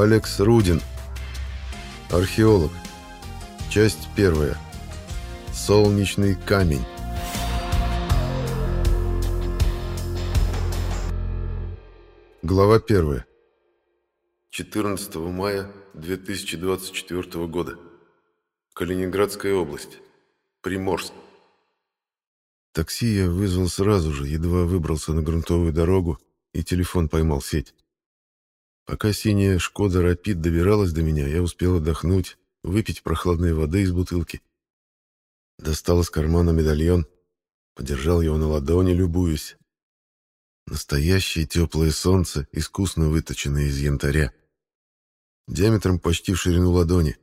Алекс Рудин. Археолог. Часть первая. Солнечный камень. Глава первая. 14 мая 2024 года. Калининградская область. Приморск. Такси я вызвал сразу же, едва выбрался на грунтовую дорогу, и телефон поймал сеть. Пока синяя «Шкода Рапид» добиралась до меня, я успел отдохнуть, выпить прохладной воды из бутылки. Достал из кармана медальон, подержал его на ладони, любуясь. Настоящее теплое солнце, искусно выточенное из янтаря. Диаметром почти в ширину ладони.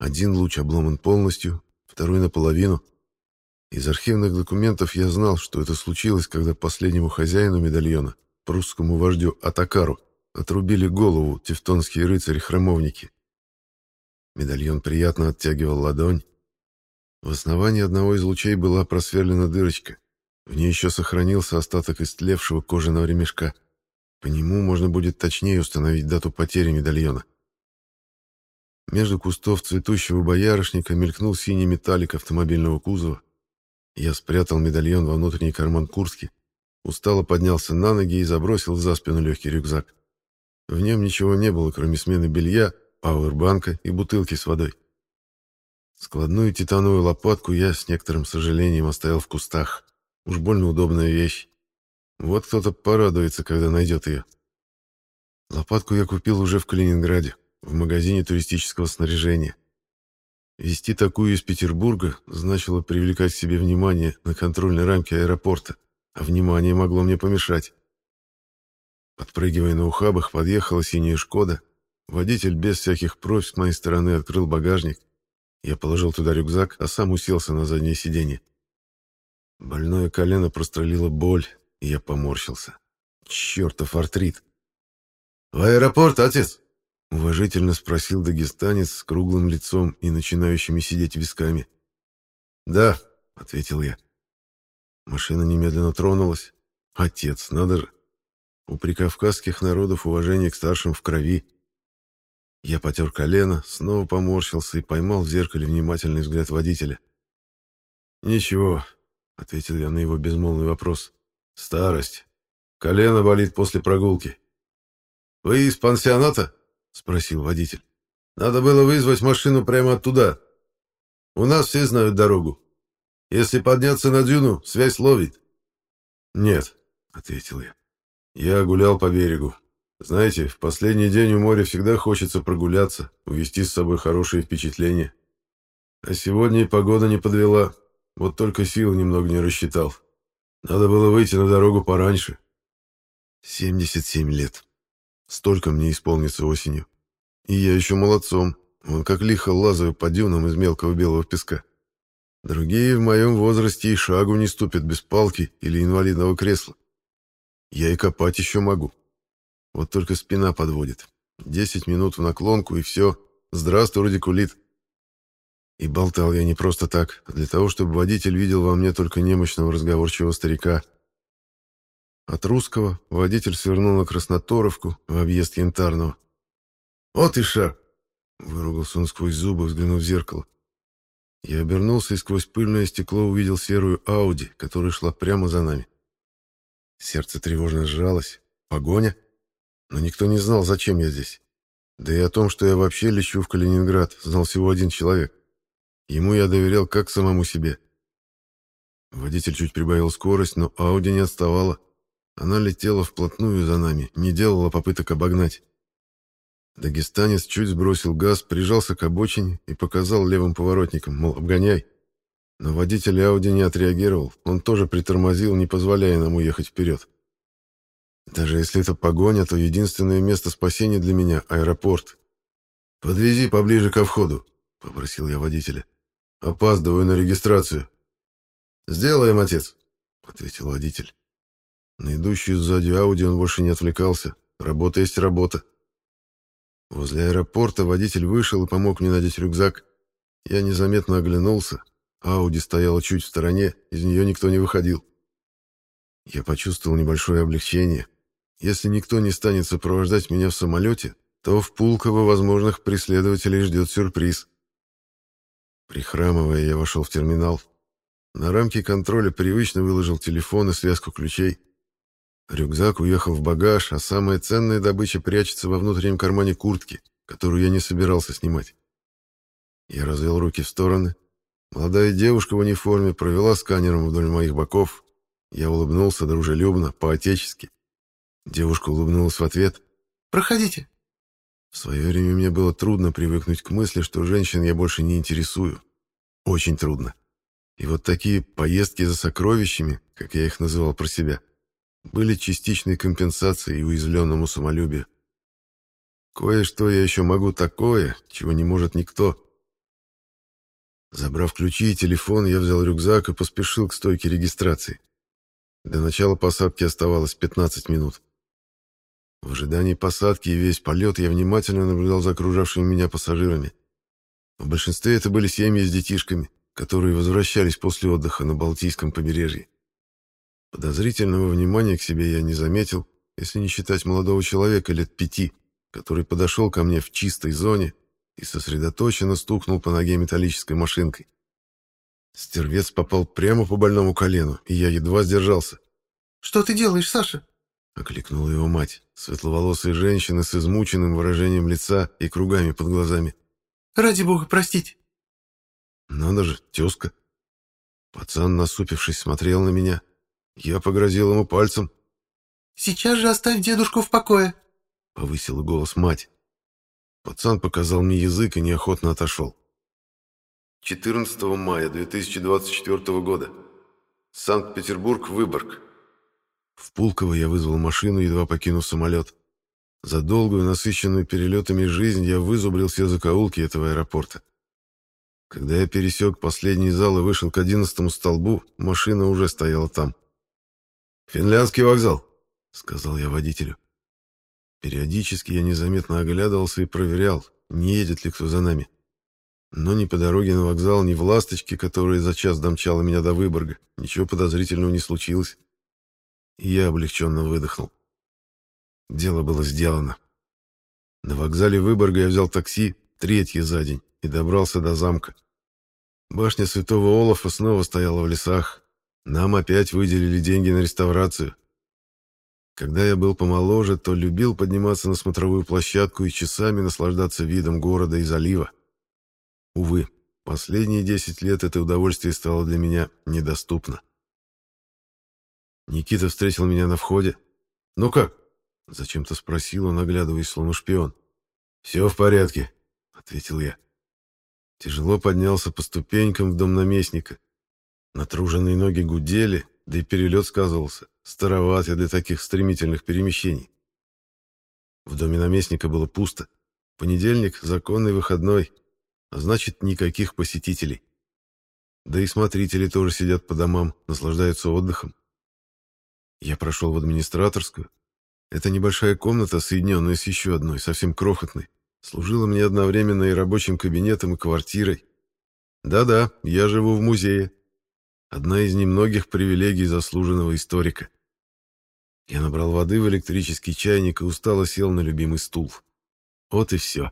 Один луч обломан полностью, второй наполовину. Из архивных документов я знал, что это случилось, когда последнему хозяину медальона, прусскому вождю Атакару, отрубили голову тевтонские рыцари-храмовники. Медальон приятно оттягивал ладонь. В основании одного из лучей была просверлена дырочка. В ней еще сохранился остаток истлевшего кожаного ремешка. По нему можно будет точнее установить дату потери медальона. Между кустов цветущего боярышника мелькнул синий металлик автомобильного кузова. Я спрятал медальон во внутренний карман куртки, устало поднялся на ноги и забросил за спину легкий рюкзак. В нем ничего не было, кроме смены белья, пауэрбанка и бутылки с водой. Складную титановую лопатку я с некоторым сожалением оставил в кустах. Уж больно удобная вещь. Вот кто-то порадуется, когда найдет ее. Лопатку я купил уже в Калининграде, в магазине туристического снаряжения. Вести такую из Петербурга значило привлекать к себе внимание на контрольной рамке аэропорта, а внимание могло мне помешать. Подпрыгивая на ухабах, подъехала синяя «Шкода». Водитель без всяких просьб с моей стороны открыл багажник. Я положил туда рюкзак, а сам уселся на заднее сиденье. Больное колено прострелило боль, и я поморщился. Чертов артрит. «В аэропорт, отец?» — уважительно спросил дагестанец с круглым лицом и начинающими сидеть висками. «Да», — ответил я. Машина немедленно тронулась. «Отец, надо же!» У прикавказских народов уважение к старшим в крови. Я потер колено, снова поморщился и поймал в зеркале внимательный взгляд водителя. «Ничего», — ответил я на его безмолвный вопрос. «Старость. Колено болит после прогулки». «Вы из пансионата?» — спросил водитель. «Надо было вызвать машину прямо оттуда. У нас все знают дорогу. Если подняться на дюну, связь ловит». «Нет», — ответил я. Я гулял по берегу. Знаете, в последний день у моря всегда хочется прогуляться, увести с собой хорошие впечатления. А сегодня погода не подвела, вот только сил немного не рассчитал. Надо было выйти на дорогу пораньше. 77 лет. Столько мне исполнится осенью. И я еще молодцом. Он как лихо лазаю по дюнам из мелкого белого песка. Другие в моем возрасте и шагу не ступят без палки или инвалидного кресла. Я и копать еще могу. Вот только спина подводит. Десять минут в наклонку, и все. Здравствуй, радикулит. И болтал я не просто так, а для того, чтобы водитель видел во мне только немощного разговорчивого старика. От русского водитель свернул на Красноторовку в объезд Янтарного. «Вот и шаг!» — выругался он сквозь зубы, взглянув в зеркало. Я обернулся и сквозь пыльное стекло увидел серую Ауди, которая шла прямо за нами. Сердце тревожно сжалось. Погоня? Но никто не знал, зачем я здесь. Да и о том, что я вообще лечу в Калининград, знал всего один человек. Ему я доверял как самому себе. Водитель чуть прибавил скорость, но Ауди не отставала. Она летела вплотную за нами, не делала попыток обогнать. Дагестанец чуть сбросил газ, прижался к обочине и показал левым поворотником, мол, обгоняй. Но водитель Ауди не отреагировал, он тоже притормозил, не позволяя нам уехать вперед. Даже если это погоня, то единственное место спасения для меня — аэропорт. «Подвези поближе ко входу», — попросил я водителя. «Опаздываю на регистрацию». «Сделаем, отец», — ответил водитель. На идущую сзади Ауди он больше не отвлекался. Работа есть работа. Возле аэропорта водитель вышел и помог мне надеть рюкзак. Я незаметно оглянулся. Ауди стояла чуть в стороне, из нее никто не выходил. Я почувствовал небольшое облегчение. Если никто не станет сопровождать меня в самолете, то в Пулково возможных преследователей ждет сюрприз. Прихрамывая, я вошел в терминал. На рамке контроля привычно выложил телефон и связку ключей. Рюкзак уехал в багаж, а самая ценная добыча прячется во внутреннем кармане куртки, которую я не собирался снимать. Я развел руки в стороны. Молодая девушка в униформе провела сканером вдоль моих боков. Я улыбнулся дружелюбно, по-отечески. Девушка улыбнулась в ответ. «Проходите». В свое время мне было трудно привыкнуть к мысли, что женщин я больше не интересую. Очень трудно. И вот такие поездки за сокровищами, как я их называл про себя, были частичной компенсацией уязвленному самолюбию. Кое-что я еще могу такое, чего не может никто. Забрав ключи и телефон, я взял рюкзак и поспешил к стойке регистрации. До начала посадки оставалось 15 минут. В ожидании посадки и весь полет я внимательно наблюдал за окружавшими меня пассажирами. В большинстве это были семьи с детишками, которые возвращались после отдыха на Балтийском побережье. Подозрительного внимания к себе я не заметил, если не считать молодого человека лет пяти, который подошел ко мне в чистой зоне и сосредоточенно стукнул по ноге металлической машинкой. Стервец попал прямо по больному колену, и я едва сдержался. «Что ты делаешь, Саша?» — окликнула его мать, светловолосая женщина с измученным выражением лица и кругами под глазами. «Ради бога, простите!» «Надо же, тезка!» Пацан, насупившись, смотрел на меня. Я погрозил ему пальцем. «Сейчас же оставь дедушку в покое!» — повысила голос мать. Пацан показал мне язык и неохотно отошел. 14 мая 2024 года. Санкт-Петербург, Выборг. В Пулково я вызвал машину, едва покинув самолет. За долгую, насыщенную перелетами жизнь я вызубрил все закоулки этого аэропорта. Когда я пересек последний зал и вышел к одиннадцатому столбу, машина уже стояла там. «Финляндский вокзал», — сказал я водителю. Периодически я незаметно оглядывался и проверял, не едет ли кто за нами. Но ни по дороге на вокзал, ни в «Ласточке», которая за час домчала меня до Выборга, ничего подозрительного не случилось и я облегченно выдохнул. Дело было сделано. На вокзале Выборга я взял такси, третье за день, и добрался до замка. Башня Святого Олафа снова стояла в лесах. Нам опять выделили деньги на реставрацию. Когда я был помоложе, то любил подниматься на смотровую площадку и часами наслаждаться видом города и залива. Увы, последние десять лет это удовольствие стало для меня недоступно. Никита встретил меня на входе. «Ну как?» — зачем-то спросил он, оглядываясь, словно шпион. «Все в порядке», — ответил я. Тяжело поднялся по ступенькам в дом наместника. Натруженные ноги гудели, да и перелет сказывался. Староват я для таких стремительных перемещений. В доме наместника было пусто. Понедельник — законный выходной, а значит, никаких посетителей. Да и смотрители тоже сидят по домам, наслаждаются отдыхом. Я прошел в администраторскую. Эта небольшая комната, соединенная с еще одной, совсем крохотной, служила мне одновременно и рабочим кабинетом, и квартирой. Да-да, я живу в музее. Одна из немногих привилегий заслуженного историка. Я набрал воды в электрический чайник и устало сел на любимый стул. Вот и все.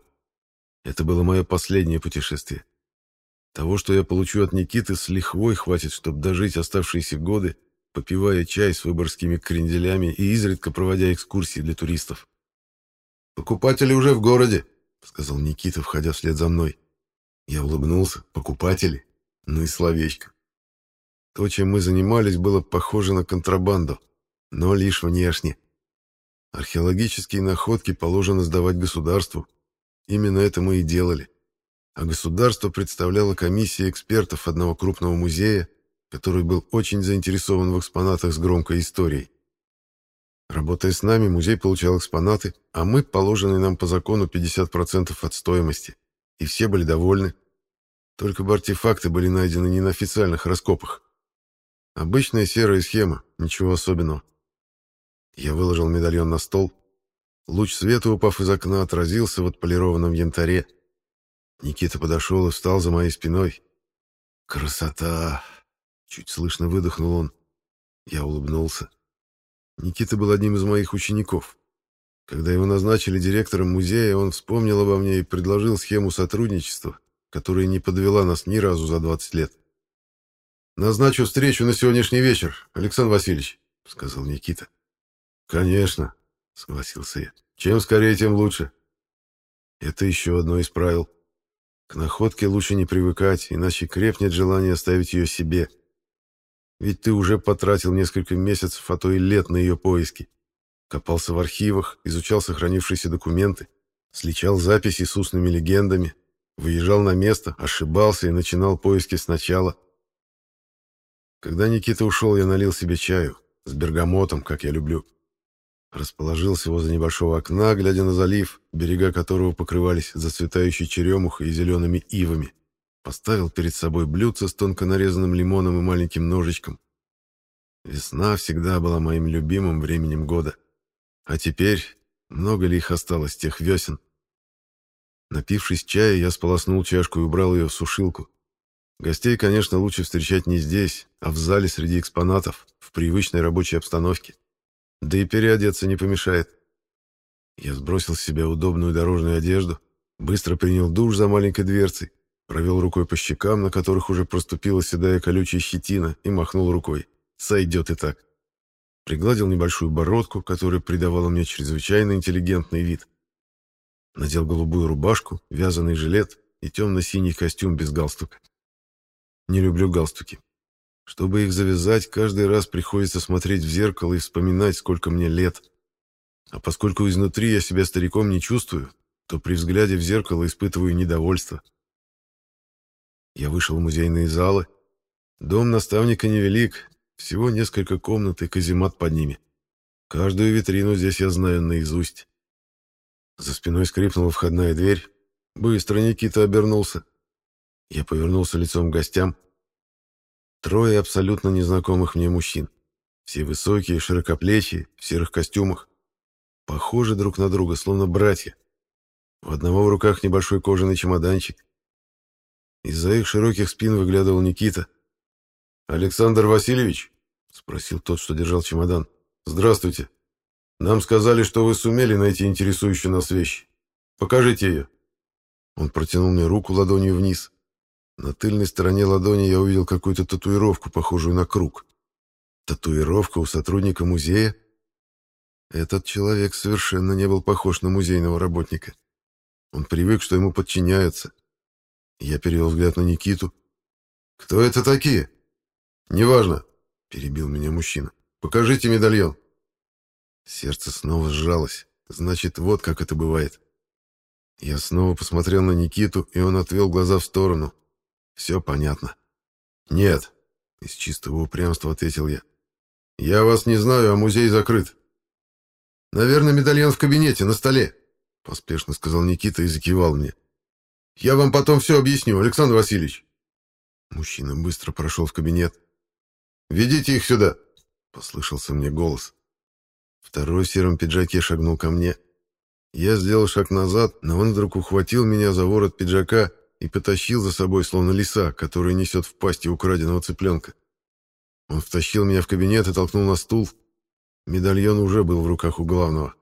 Это было мое последнее путешествие. Того, что я получу от Никиты, с лихвой хватит, чтобы дожить оставшиеся годы попивая чай с выборгскими кренделями и изредка проводя экскурсии для туристов. «Покупатели уже в городе», — сказал Никита, входя вслед за мной. Я улыбнулся. «Покупатели? Ну и словечко». То, чем мы занимались, было похоже на контрабанду, но лишь внешне. Археологические находки положено сдавать государству. Именно это мы и делали. А государство представляло комиссия экспертов одного крупного музея, который был очень заинтересован в экспонатах с громкой историей. Работая с нами, музей получал экспонаты, а мы положенные нам по закону 50% от стоимости. И все были довольны. Только бы артефакты были найдены не на официальных раскопах. Обычная серая схема, ничего особенного. Я выложил медальон на стол. Луч света, упав из окна, отразился в отполированном янтаре. Никита подошел и встал за моей спиной. «Красота!» Чуть слышно выдохнул он. Я улыбнулся. Никита был одним из моих учеников. Когда его назначили директором музея, он вспомнил обо мне и предложил схему сотрудничества, которая не подвела нас ни разу за 20 лет. «Назначу встречу на сегодняшний вечер, Александр Васильевич», — сказал Никита. «Конечно», — согласился я. «Чем скорее, тем лучше». Это еще одно из правил. К находке лучше не привыкать, иначе крепнет желание оставить ее себе. Ведь ты уже потратил несколько месяцев, а то и лет на ее поиски. Копался в архивах, изучал сохранившиеся документы, сличал записи с устными легендами, выезжал на место, ошибался и начинал поиски сначала. Когда Никита ушел, я налил себе чаю, с бергамотом, как я люблю. Расположился возле небольшого окна, глядя на залив, берега которого покрывались зацветающей черемухой и зелеными ивами. Поставил перед собой блюдце с тонко нарезанным лимоном и маленьким ножичком. Весна всегда была моим любимым временем года. А теперь, много ли их осталось, тех весен? Напившись чая, я сполоснул чашку и убрал ее в сушилку. Гостей, конечно, лучше встречать не здесь, а в зале среди экспонатов, в привычной рабочей обстановке. Да и переодеться не помешает. Я сбросил с себя удобную дорожную одежду, быстро принял душ за маленькой дверцей, провел рукой по щекам, на которых уже проступила седая колючая щетина, и махнул рукой. Сойдет и так. Пригладил небольшую бородку, которая придавала мне чрезвычайно интеллигентный вид. Надел голубую рубашку, вязаный жилет и темно-синий костюм без галстука. Не люблю галстуки. Чтобы их завязать, каждый раз приходится смотреть в зеркало и вспоминать, сколько мне лет. А поскольку изнутри я себя стариком не чувствую, то при взгляде в зеркало испытываю недовольство. Я вышел в музейные залы. Дом наставника невелик, всего несколько комнат и каземат под ними. Каждую витрину здесь я знаю наизусть. За спиной скрипнула входная дверь. Быстро Никита обернулся. Я повернулся лицом к гостям. Трое абсолютно незнакомых мне мужчин. Все высокие, широкоплечие, в серых костюмах. Похожи друг на друга, словно братья. У одного в руках небольшой кожаный чемоданчик. Из-за их широких спин выглядывал Никита. «Александр Васильевич?» — спросил тот, что держал чемодан. «Здравствуйте. Нам сказали, что вы сумели найти интересующую нас вещь. Покажите ее». Он протянул мне руку ладонью вниз. На тыльной стороне ладони я увидел какую-то татуировку, похожую на круг. Татуировка у сотрудника музея? Этот человек совершенно не был похож на музейного работника. Он привык, что ему подчиняются. Я перевел взгляд на Никиту. «Кто это такие?» «Неважно», — перебил меня мужчина. «Покажите медальон». Сердце снова сжалось. Значит, вот как это бывает. Я снова посмотрел на Никиту, и он отвел глаза в сторону. Все понятно. Нет, из чистого упрямства ответил я. Я вас не знаю, а музей закрыт. Наверное, медальон в кабинете, на столе, поспешно сказал Никита и закивал мне. Я вам потом все объясню, Александр Васильевич. Мужчина быстро прошел в кабинет. «Ведите их сюда!» — послышался мне голос. Второй в сером пиджаке шагнул ко мне. Я сделал шаг назад, но он вдруг ухватил меня за ворот пиджака и потащил за собой, словно лиса, который несет в пасти украденного цыпленка. Он втащил меня в кабинет и толкнул на стул. Медальон уже был в руках у главного.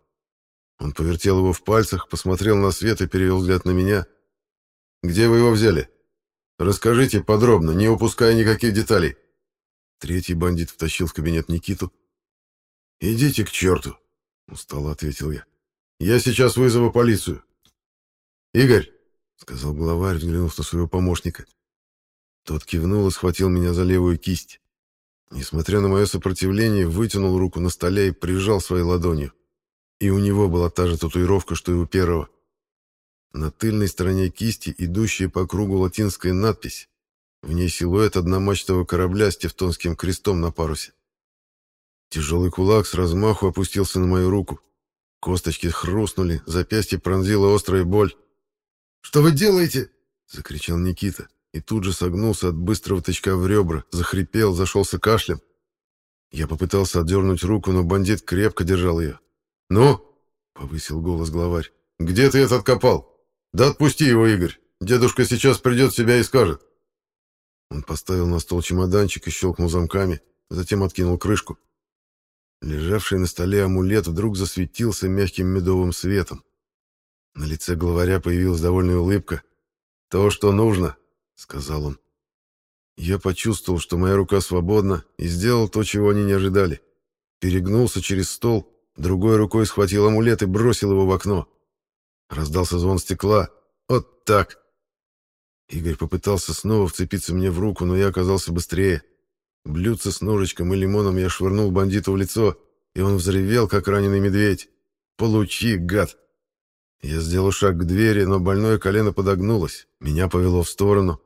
Он повертел его в пальцах, посмотрел на свет и перевел взгляд на меня. «Где вы его взяли? Расскажите подробно, не упуская никаких деталей». Третий бандит втащил в кабинет Никиту. «Идите к черту», — устало ответил я. «Я сейчас вызову полицию». «Игорь, — сказал главарь, взглянув на своего помощника. Тот кивнул и схватил меня за левую кисть. Несмотря на мое сопротивление, вытянул руку на столе и прижал своей ладонью. И у него была та же татуировка, что и у первого. На тыльной стороне кисти идущая по кругу латинская надпись. В ней силуэт одномачтового корабля с тевтонским крестом на парусе. Тяжелый кулак с размаху опустился на мою руку. Косточки хрустнули, запястье пронзила острая боль. «Что вы делаете?» — закричал Никита и тут же согнулся от быстрого тычка в ребра, захрипел, зашелся кашлем. Я попытался отдернуть руку, но бандит крепко держал ее. «Ну?» — повысил голос главарь. «Где ты этот копал? Да отпусти его, Игорь. Дедушка сейчас придет в себя и скажет». Он поставил на стол чемоданчик и щелкнул замками, затем откинул крышку. лежавший на столе амулет вдруг засветился мягким медовым светом. На лице главаря появилась довольная улыбка. «То, что нужно», — сказал он. Я почувствовал, что моя рука свободна, и сделал то, чего они не ожидали. Перегнулся через стол, другой рукой схватил амулет и бросил его в окно. Раздался звон стекла. «Вот так!» Игорь попытался снова вцепиться мне в руку, но я оказался быстрее. Блюдце с ножичком и лимоном я швырнул бандиту в лицо, и он взревел, как раненый медведь. «Получи, гад!» Я сделал шаг к двери, но больное колено подогнулось. Меня повело в сторону.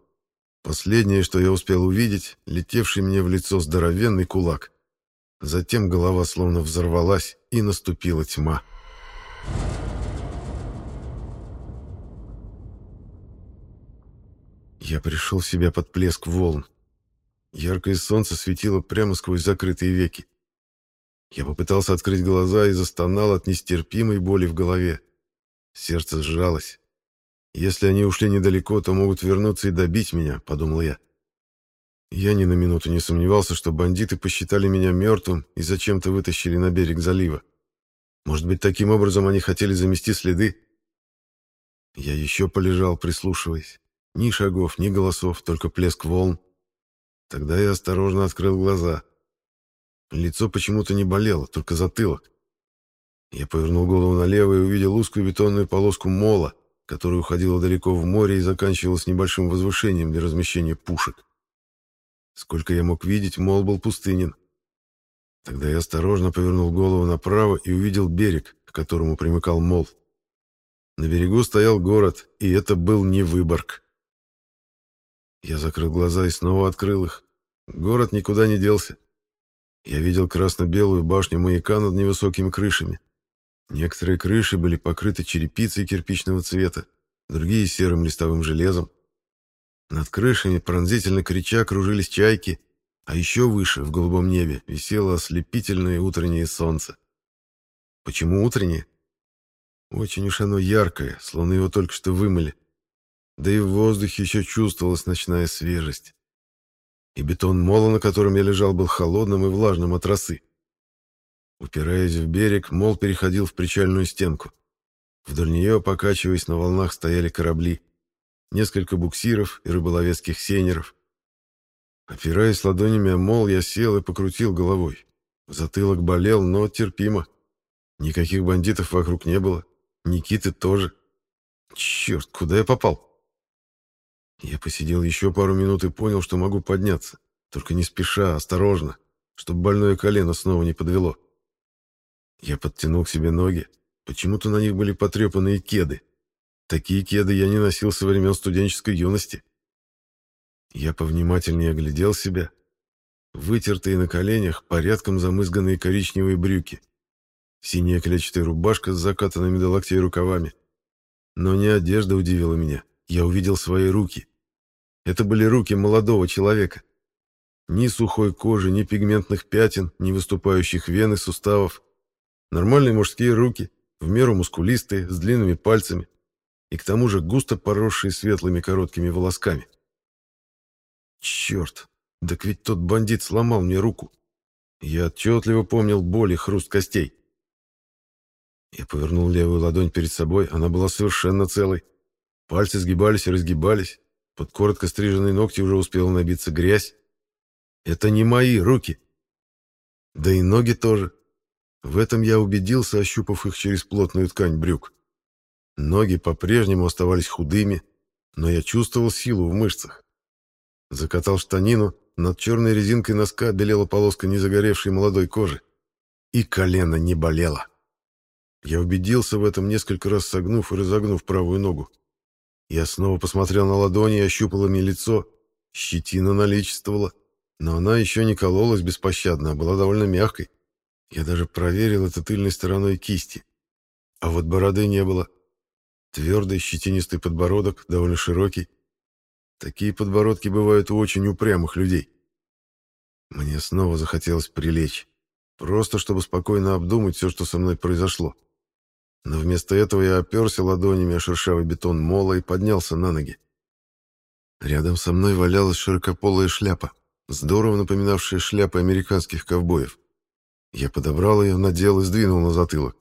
Последнее, что я успел увидеть, летевший мне в лицо здоровенный кулак. Затем голова словно взорвалась, и наступила тьма. Я пришел в себя под плеск волн. Яркое солнце светило прямо сквозь закрытые веки. Я попытался открыть глаза и застонал от нестерпимой боли в голове. Сердце сжалось. «Если они ушли недалеко, то могут вернуться и добить меня», — подумал я. Я ни на минуту не сомневался, что бандиты посчитали меня мертвым и зачем-то вытащили на берег залива. Может быть, таким образом они хотели замести следы? Я еще полежал, прислушиваясь. Ни шагов, ни голосов, только плеск волн. Тогда я осторожно открыл глаза. Лицо почему-то не болело, только затылок. Я повернул голову налево и увидел узкую бетонную полоску мола, которая уходила далеко в море и заканчивалась небольшим возвышением для размещения пушек. Сколько я мог видеть, мол был пустынен. Тогда я осторожно повернул голову направо и увидел берег, к которому примыкал мол. На берегу стоял город, и это был не Выборг. Я закрыл глаза и снова открыл их. Город никуда не делся. Я видел красно-белую башню маяка над невысокими крышами. Некоторые крыши были покрыты черепицей кирпичного цвета, другие — серым листовым железом. Над крышами, пронзительно крича, кружились чайки, а еще выше, в голубом небе, висело ослепительное утреннее солнце. Почему утреннее? Очень уж оно яркое, словно его только что вымыли. Да и в воздухе еще чувствовалась ночная свежесть. И бетон мола, на котором я лежал, был холодным и влажным от росы. Упираясь в берег, мол переходил в причальную стенку. Вдоль нее, покачиваясь на волнах, стояли корабли. Несколько буксиров и рыболовецких сейнеров. Опираясь ладонями о мол, я сел и покрутил головой. Затылок болел, но терпимо. Никаких бандитов вокруг не было. Никиты тоже. Черт, куда я попал? Я посидел еще пару минут и понял, что могу подняться. Только не спеша, осторожно, чтобы больное колено снова не подвело. Я подтянул к себе ноги. Почему-то на них были потрепанные кеды. Такие кеды я не носил со времен студенческой юности. Я повнимательнее оглядел себя. Вытертые на коленях, порядком замызганные коричневые брюки. Синяя клетчатая рубашка с закатанными до локтей рукавами. Но не одежда удивила меня. Я увидел свои руки. Это были руки молодого человека. Ни сухой кожи, ни пигментных пятен, ни выступающих вен и суставов. Нормальные мужские руки, в меру мускулистые, с длинными пальцами и к тому же густо поросшие светлыми короткими волосками. Черт, так ведь тот бандит сломал мне руку. Я отчетливо помнил боль и хруст костей. Я повернул левую ладонь перед собой, она была совершенно целой. Пальцы сгибались и разгибались, под коротко стриженные ногти уже успела набиться грязь. Это не мои руки. Да и ноги тоже. В этом я убедился, ощупав их через плотную ткань брюк. Ноги по-прежнему оставались худыми, но я чувствовал силу в мышцах. Закатал штанину, над черной резинкой носка белела полоска незагоревшей молодой кожи. И колено не болело. Я убедился в этом, несколько раз согнув и разогнув правую ногу. Я снова посмотрел на ладони и ощупал ими лицо. Щетина наличествовала, но она еще не кололась беспощадно, а была довольно мягкой. Я даже проверил это тыльной стороной кисти. А вот бороды не было. Твердый щетинистый подбородок, довольно широкий. Такие подбородки бывают у очень упрямых людей. Мне снова захотелось прилечь. Просто чтобы спокойно обдумать все, что со мной произошло. Но вместо этого я оперся ладонями о шершавый бетон мола и поднялся на ноги. Рядом со мной валялась широкополая шляпа, здорово напоминавшая шляпы американских ковбоев. Я подобрал ее, надел и сдвинул на затылок.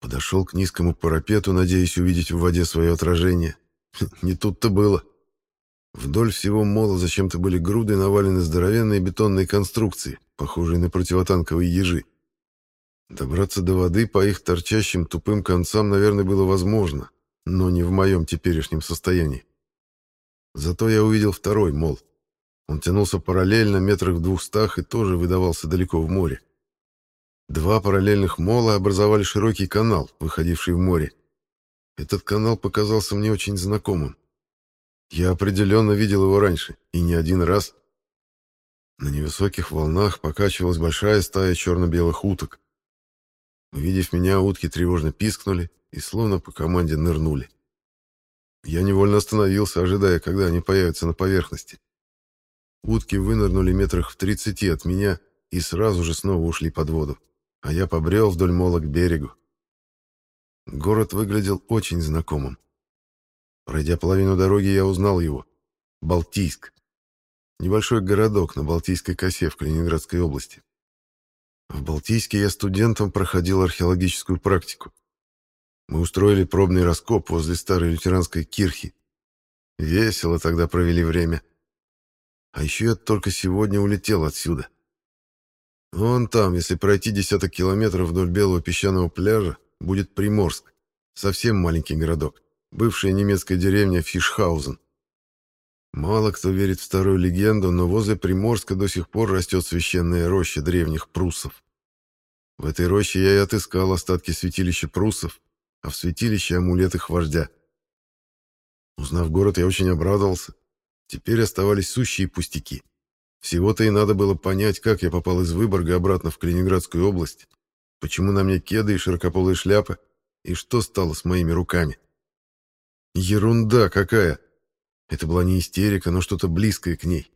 Подошел к низкому парапету, надеясь увидеть в воде свое отражение. Не тут-то было. Вдоль всего мола зачем-то были груды навалены здоровенные бетонные конструкции, похожие на противотанковые ежи. Добраться до воды по их торчащим тупым концам, наверное, было возможно, но не в моем теперешнем состоянии. Зато я увидел второй мол. Он тянулся параллельно метрах в двухстах и тоже выдавался далеко в море. Два параллельных мола образовали широкий канал, выходивший в море. Этот канал показался мне очень знакомым. Я определенно видел его раньше, и не один раз. На невысоких волнах покачивалась большая стая черно-белых уток. Увидев меня, утки тревожно пискнули и словно по команде нырнули. Я невольно остановился, ожидая, когда они появятся на поверхности. Утки вынырнули метрах в тридцати от меня и сразу же снова ушли под воду, а я побрел вдоль мола к берегу. Город выглядел очень знакомым. Пройдя половину дороги, я узнал его. Балтийск. Небольшой городок на Балтийской косе в Калининградской области. В Балтийске я студентом проходил археологическую практику. Мы устроили пробный раскоп возле старой лютеранской кирхи. Весело тогда провели время. А еще я только сегодня улетел отсюда. Вон там, если пройти десяток километров вдоль белого песчаного пляжа, будет Приморск. Совсем маленький городок. Бывшая немецкая деревня Фишхаузен. Мало кто верит в старую легенду, но возле Приморска до сих пор растет священная роща древних пруссов. В этой роще я и отыскал остатки святилища пруссов, а в святилище амулет их вождя. Узнав город, я очень обрадовался. Теперь оставались сущие пустяки. Всего-то и надо было понять, как я попал из Выборга обратно в Калининградскую область, почему на мне кеды и широкополые шляпы, и что стало с моими руками. Ерунда какая! Это была не истерика, но что-то близкое к ней.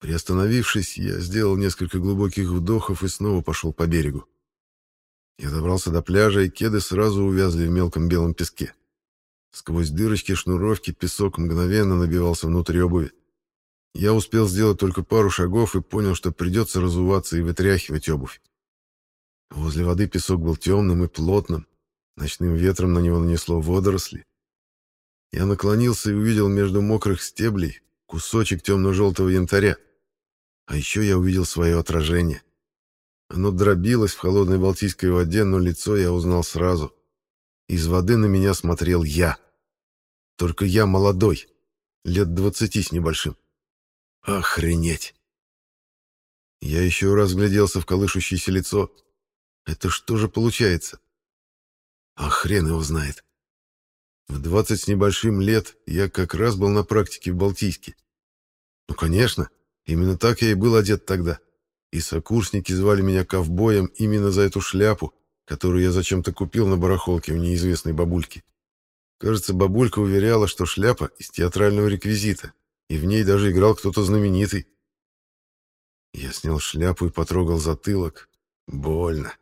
Приостановившись, я сделал несколько глубоких вдохов и снова пошел по берегу. Я добрался до пляжа, и кеды сразу увязли в мелком белом песке. Сквозь дырочки шнуровки песок мгновенно набивался внутрь обуви. Я успел сделать только пару шагов и понял, что придется разуваться и вытряхивать обувь. Возле воды песок был темным и плотным. Ночным ветром на него нанесло водоросли. Я наклонился и увидел между мокрых стеблей кусочек темно-желтого янтаря. А еще я увидел свое отражение. Оно дробилось в холодной балтийской воде, но лицо я узнал сразу. Из воды на меня смотрел я. Только я молодой, лет двадцати с небольшим. Охренеть! Я еще раз гляделся в колышущееся лицо. Это что же получается? А хрен его знает. В двадцать с небольшим лет я как раз был на практике в Балтийске. Ну, конечно, именно так я и был одет тогда. И сокурсники звали меня ковбоем именно за эту шляпу, которую я зачем-то купил на барахолке у неизвестной бабульки. Кажется, бабулька уверяла, что шляпа из театрального реквизита, и в ней даже играл кто-то знаменитый. Я снял шляпу и потрогал затылок. Больно.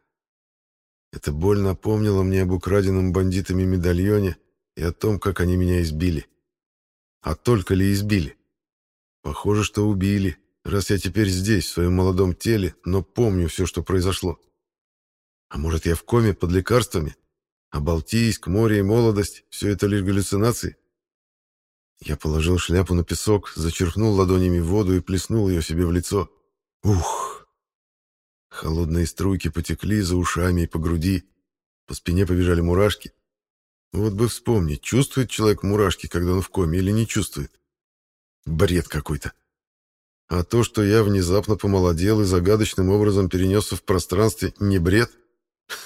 Эта боль напомнила мне об украденном бандитами медальоне и о том, как они меня избили. А только ли избили? Похоже, что убили, раз я теперь здесь, в своем молодом теле, но помню все, что произошло. А может, я в коме под лекарствами? А Балтийск, море и молодость — все это лишь галлюцинации? Я положил шляпу на песок, зачерпнул ладонями воду и плеснул ее себе в лицо. Ух! Холодные струйки потекли за ушами и по груди. По спине побежали мурашки. Вот бы вспомнить, чувствует человек мурашки, когда он в коме, или не чувствует. Бред какой-то. А то, что я внезапно помолодел и загадочным образом перенесся в пространстве, не бред!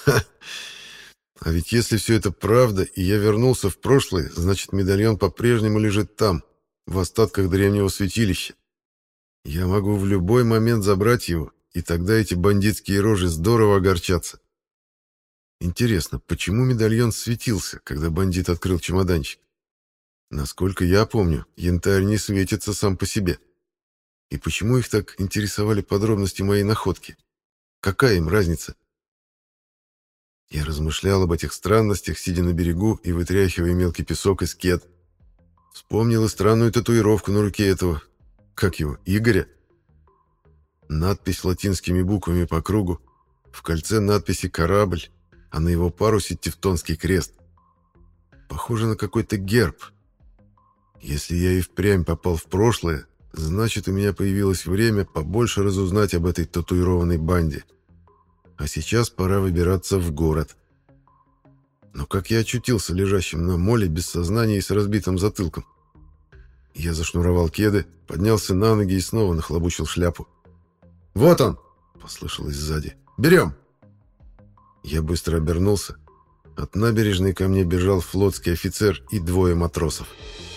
А ведь если все это правда, и я вернулся в прошлое, значит, медальон по-прежнему лежит там, в остатках древнего святилища. Я могу в любой момент забрать его, и тогда эти бандитские рожи здорово огорчатся. Интересно, почему медальон светился, когда бандит открыл чемоданчик? Насколько я помню, янтарь не светится сам по себе. И почему их так интересовали подробности моей находки? Какая им разница? Я размышлял об этих странностях, сидя на берегу и вытряхивая мелкий песок из кед. Вспомнил и странную татуировку на руке этого, как его, Игоря. Надпись латинскими буквами по кругу. В кольце надписи «Корабль», а на его парусе «Тевтонский крест». Похоже на какой-то герб. Если я и впрямь попал в прошлое, значит, у меня появилось время побольше разузнать об этой татуированной банде. А сейчас пора выбираться в город. Но как я очутился лежащим на моле без сознания и с разбитым затылком? Я зашнуровал кеды, поднялся на ноги и снова нахлобучил шляпу. «Вот он!» — послышалось сзади. «Берем!» Я быстро обернулся. От набережной ко мне бежал флотский офицер и двое матросов. «Матросов!»